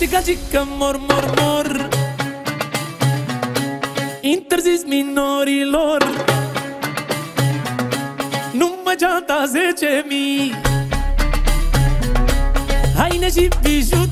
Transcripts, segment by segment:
Cicacică mor, mor, mor. Interzis minorilor. Numai geanta 10.000 Haine și bijuturi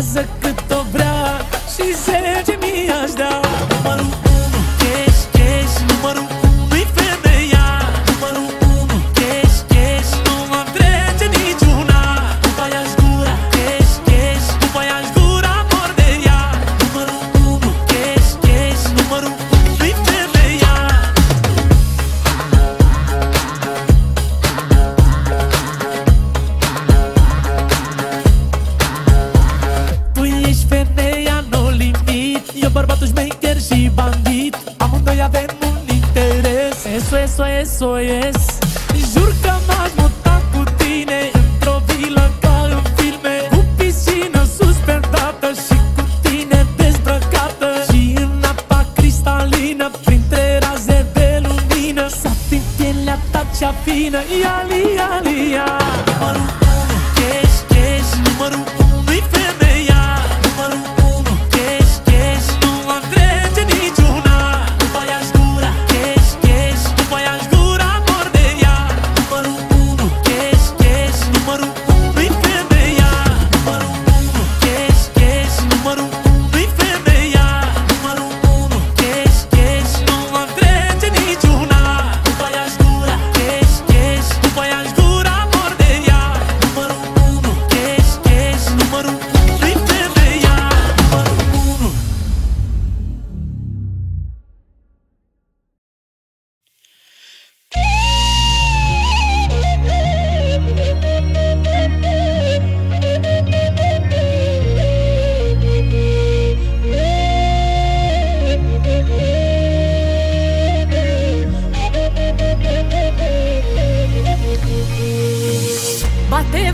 Durează cât o vrea Și zece mi aș da. Argentina.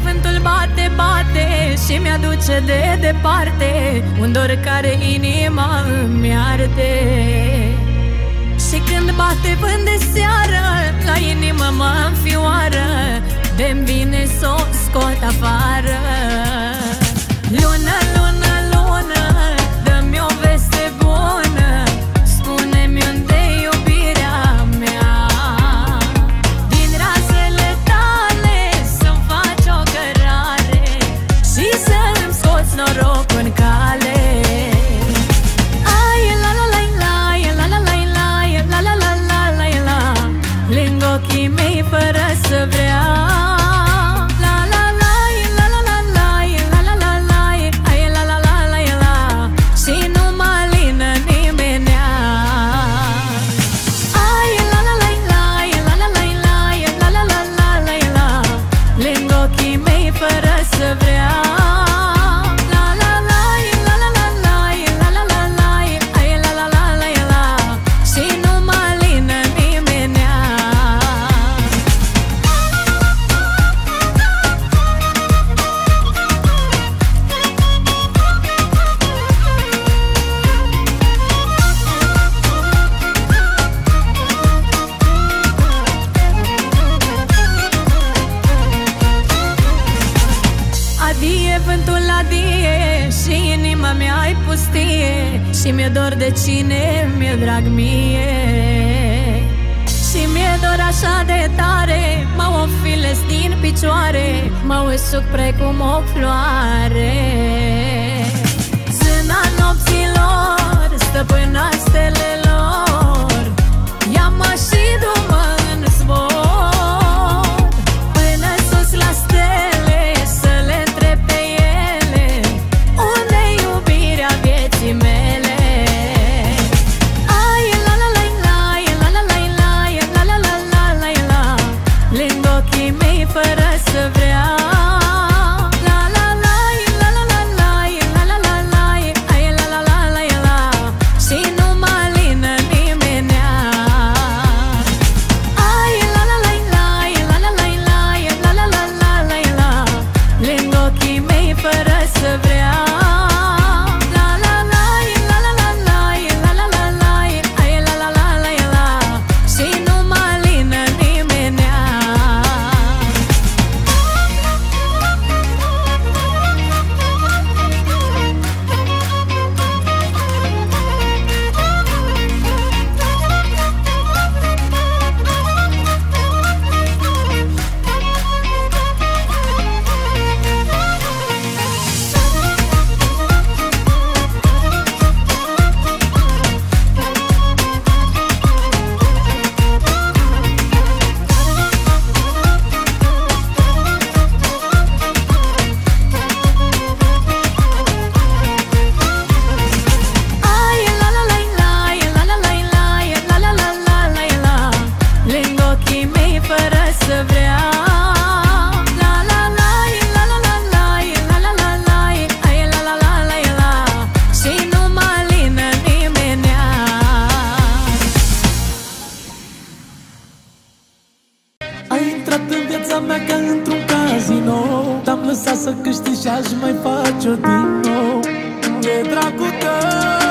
Vântul bate, bate și mi-aduce de departe Un dor care inima îmi arde. Și când bate vânt de seară La inimă mă înfioară de vine să o scot afară. Pustie Și mi-e dor de cine mi-e drag mie. Și mi-e dor așa de tare Mă ofilesc din picioare Mă usuc precum o floare. Zâna nopților Stăpâna stelelor Ia-mă și du-mă dracu tău.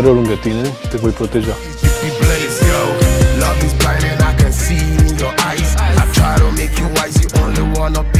mereu lângă tine și te voi proteja. Love is blind I can see in your eyes. I try to make you wise, you only wanna be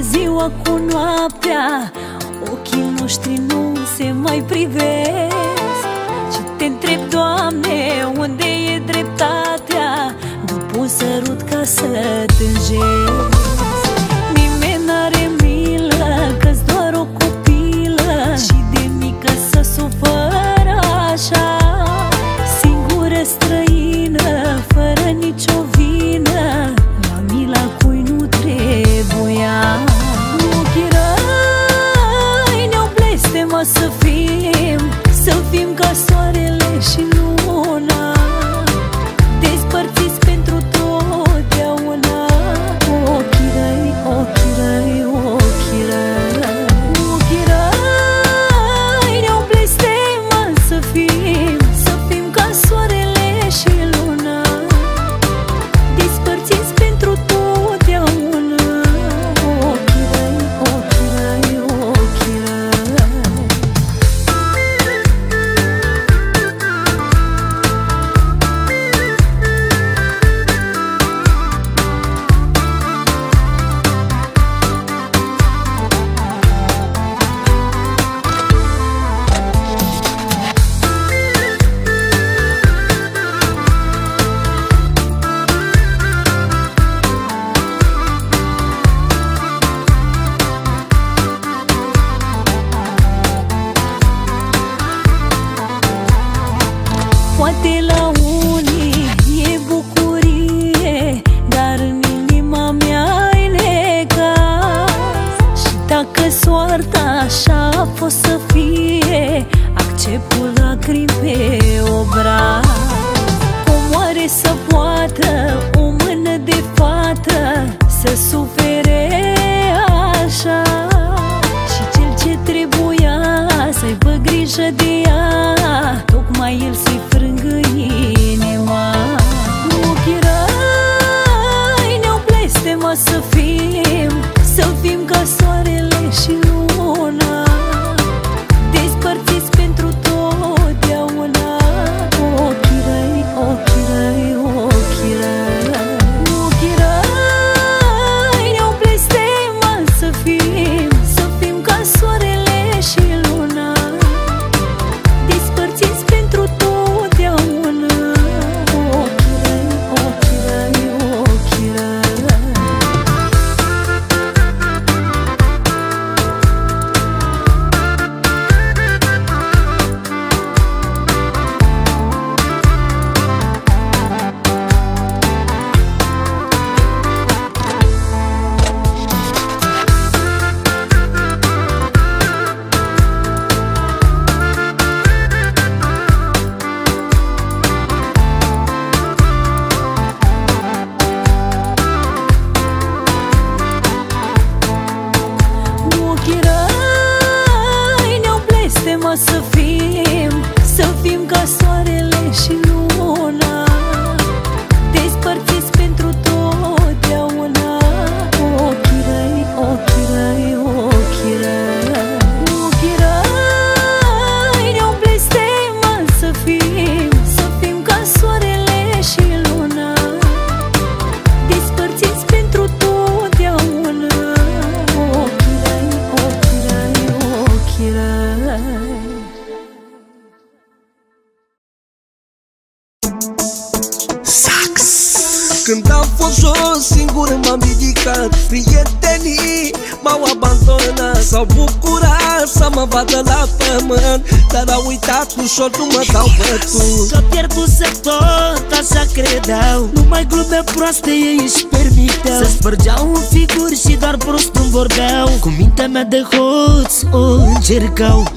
ziua cu noaptea Ochii noștri nu se mai privesc. Și te întreb, Doamne, unde e dreptatea? După un sărut ca să tânjesc philosophy. Când am fost jos, singur m-am ridicat. Prietenii m-au abandonat S-au bucurat să mă vadă la pământ. Dar au uitat ușor, nu mă dau bătut. Că pierduse tot, așa credeau. Numai glume proaste ei își permiteau. Se spărgeau în figuri și doar prost îmi vorbeau. Cu mintea mea de hoț o încercau.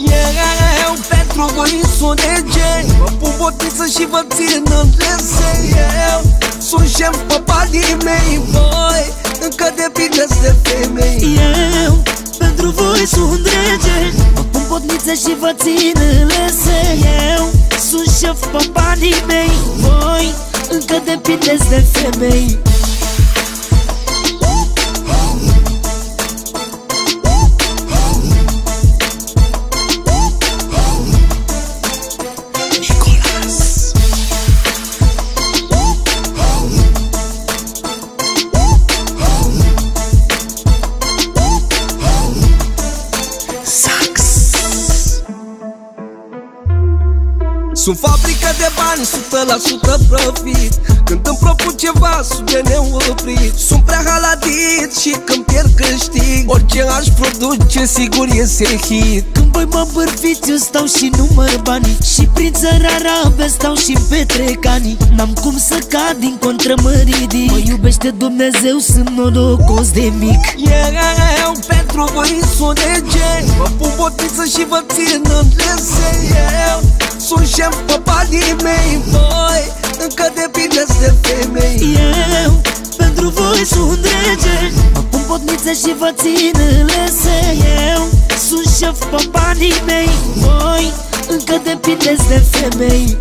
Eu pentru voi sunt rege Vă pun botiță și vă țin în lese Eu sunt șef pe banii mei Voi încă depindeți de femei. Eu pentru voi sunt rege Mă pun potniță și vă țin în lese. Eu sunt șef pe banii mei Voi încă depindeți de femei bani, 100% profit. Când îmi propun ceva, sunt de neoprit. Sunt prea haladit și când pierd câștig. Orice aș produce, sigur iese hit. Când voi mă bârfiți, eu stau și număr banii. Și prin țăra arabe stau și petrec anii. N-am cum să cad din contră mă ridic Mă iubește Dumnezeu, sunt norocos de mic. Eu pentru voi sunt rege Vă pun botiță și vă țin în Eu sunt șef pe banii mei pun potnițe și vă țin în lese Eu sunt șef pe banii mei. Voi încă depindeți de femei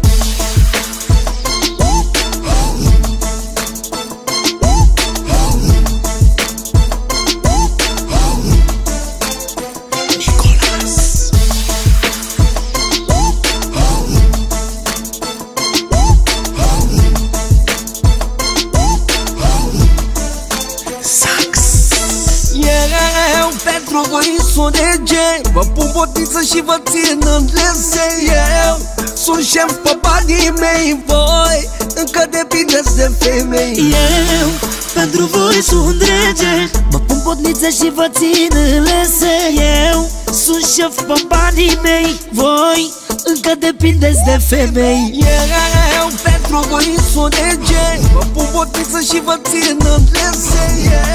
Vă pun botiță și vă țin în lese. Eu sunt șef pe banii mei Voi încă depindeți de femei. Eu pentru voi sunt rege Mă pun potniță și vă țin în lese. Eu sunt șef pe banii mei Voi încă depindeți de femei. Eu pentru voi sunt rege Mă pun botiță și vă țin în lese.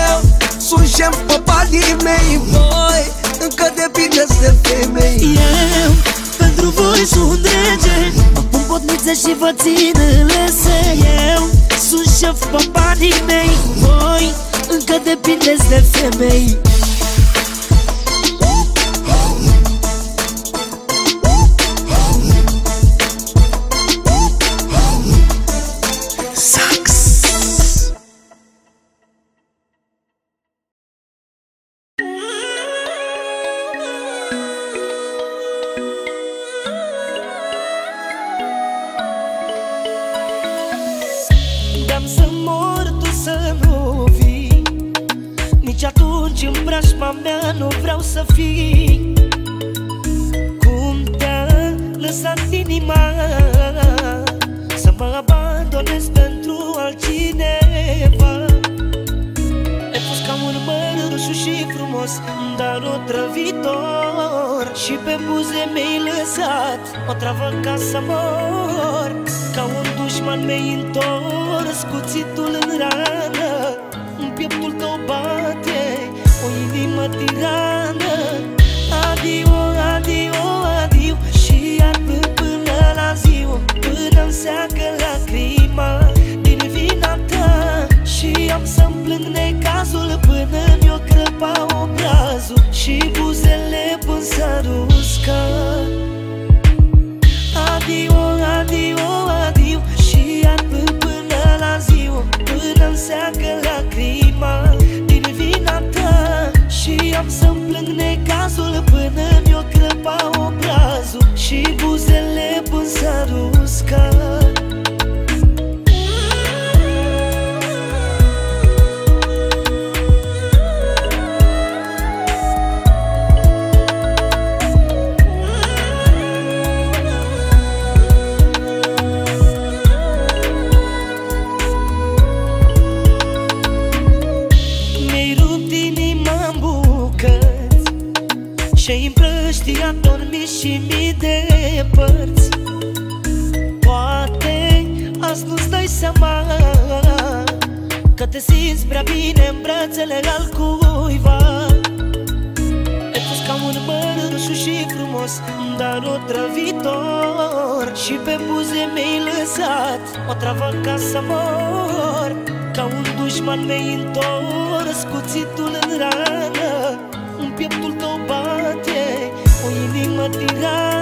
Eu sunt șef pe banii mei. Voi încă depindeți de femei. Eu pentru voi sunt rege. Mă pun potnițe și vă țin în lese. Eu sunt șef pe banii mei. Voi încă depindeți de femei Dulce în preajma mea nu vreau să fii. Cum te-a lăsat inima? Să mă abandonez pentru altcineva. E fost ca un măr rușu și frumos Dar otrăvitor. Și pe buze mi-ai lăsat O travă ca să mor. Ca un dușman mi-ai întors Cuțitul în rană În pieptul tău bar tirando a simți prea bine în brațele al cuiva Te fost ca un măr rușu și frumos, dar otrăvitor Și pe buze mi-ai lăsat o travă ca să mor. Ca un dușman mi-ai întors cuțitul în rană. În pieptul tău bate o inimă tirată.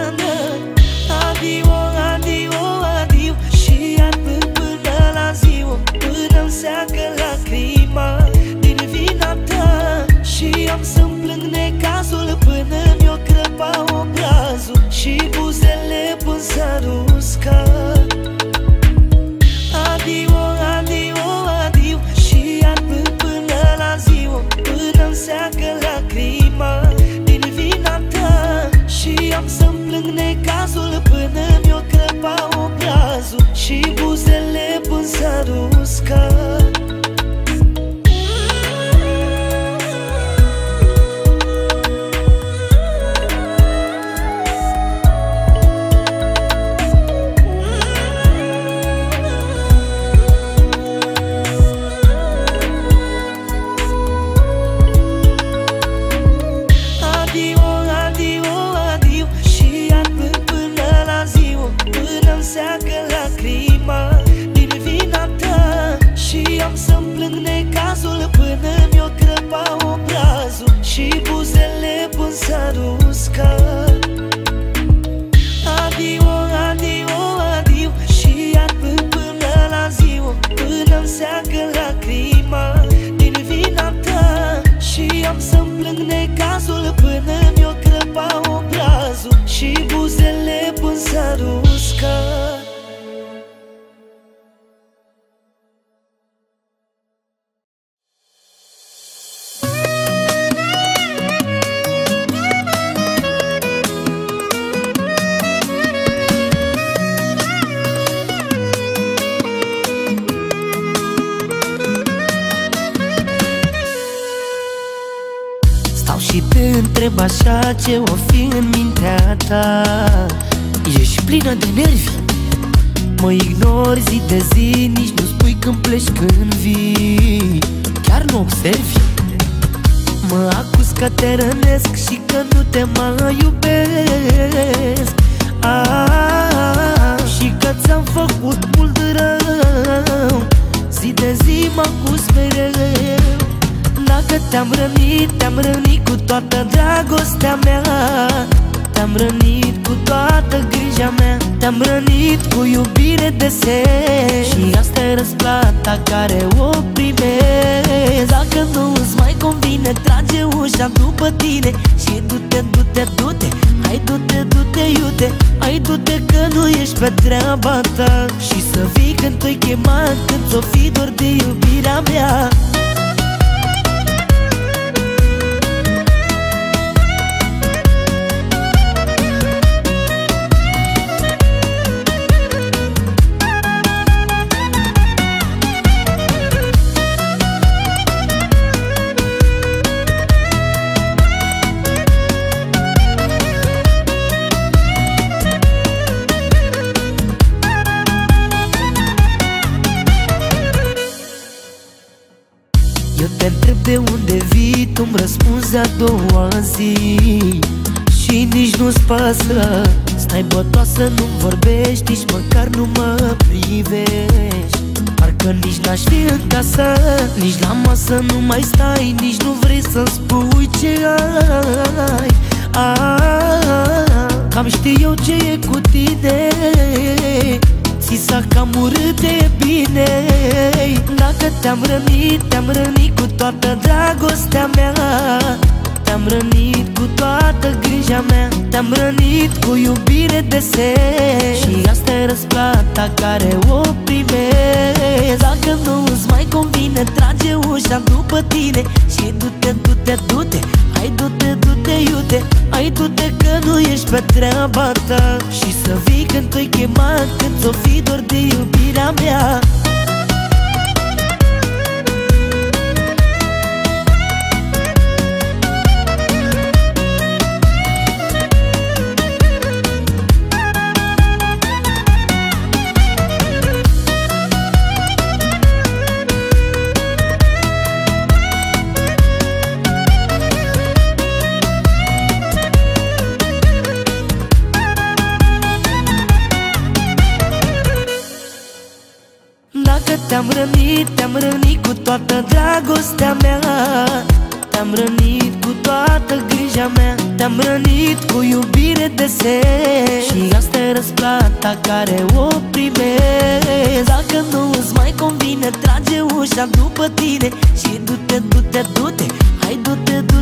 Și buzele pun să doșcă. Întreb așa ce o fi în mintea ta. Ești plină de nervi Mă ignori zi de zi, nici nu spui când pleci când vii. Chiar nu observi Mă acuz că te rănesc și că nu te mai iubesc. Ah, Și că ți-am făcut mult rău Zi de zi mă acuz mereu Dacă te-am rănit, te-am rănit cu toată dragostea mea. Te-am rănit cu toată grija mea Te-am rănit cu iubire de sen Și asta e răsplata care o primesc. Dacă nu îți mai convine, trage ușa după tine. Și du-te, du-te, du-te Hai du-te, du-te, iute. Hai du-te că nu ești pe treaba ta. Și să vii când te-ai chemat Când ți-o fi doar de iubirea mea vii, tu-mi răspunzi a doua zi Și nici nu-ți pasă. Stai bătoasă, nu vorbești, nici măcar nu mă privești. Parcă nici n-aș fi în casă, nici la masă nu mai stai Nici nu vrei să-mi spui ce ai. Ah, Cam știu eu ce e cu tine Ți s-a cam urât de bine. Dacă te-am rănit, te-am rănit cu toată dragostea mea. Te-am rănit cu toată grija mea. Te-am rănit cu iubire de sen Și asta e răsplata care o primesc Dacă nu îți mai convine, trage ușa după tine Și du-te, du-te, du-te Hai du-te, du-te, iute Hai du-te că nu ești pe treaba ta. Și să vii când te-ai chemat Când ți-o fi doar de iubirea mea rănit, te-am rănit cu toată dragostea mea. Te-am rănit cu toată grija mea. Te-am rănit cu iubire de sen Și asta e răsplata care o primesc. Dacă nu îți mai convine, trage ușa după tine. Și du-te, du-te, du-te Hai du-te, du-te,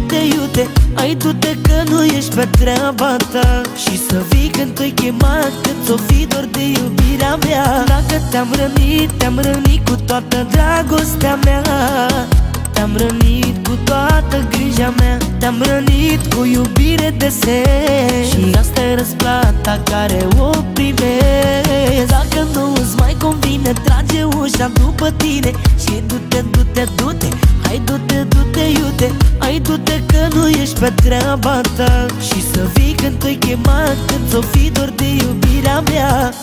iute Hai du-te că nu ești pe treaba ta. Și să vii când te-ai chemat Când ți-o fi doar de iubirea mea. Dacă te-am rănit, te-am rănit cu toată dragostea mea te-am rănit cu toată grija mea Te-am rănit cu iubire de sen Și asta e răsplata care o primesc Dacă nu îți mai convine, trage ușa după tine. Și du-te, du-te, du-te Hai du-te, du-te, iute. Hai du-te că nu ești pe treaba ta. Și să vii când te-ai chemat Când ți-o fi doar de iubirea mea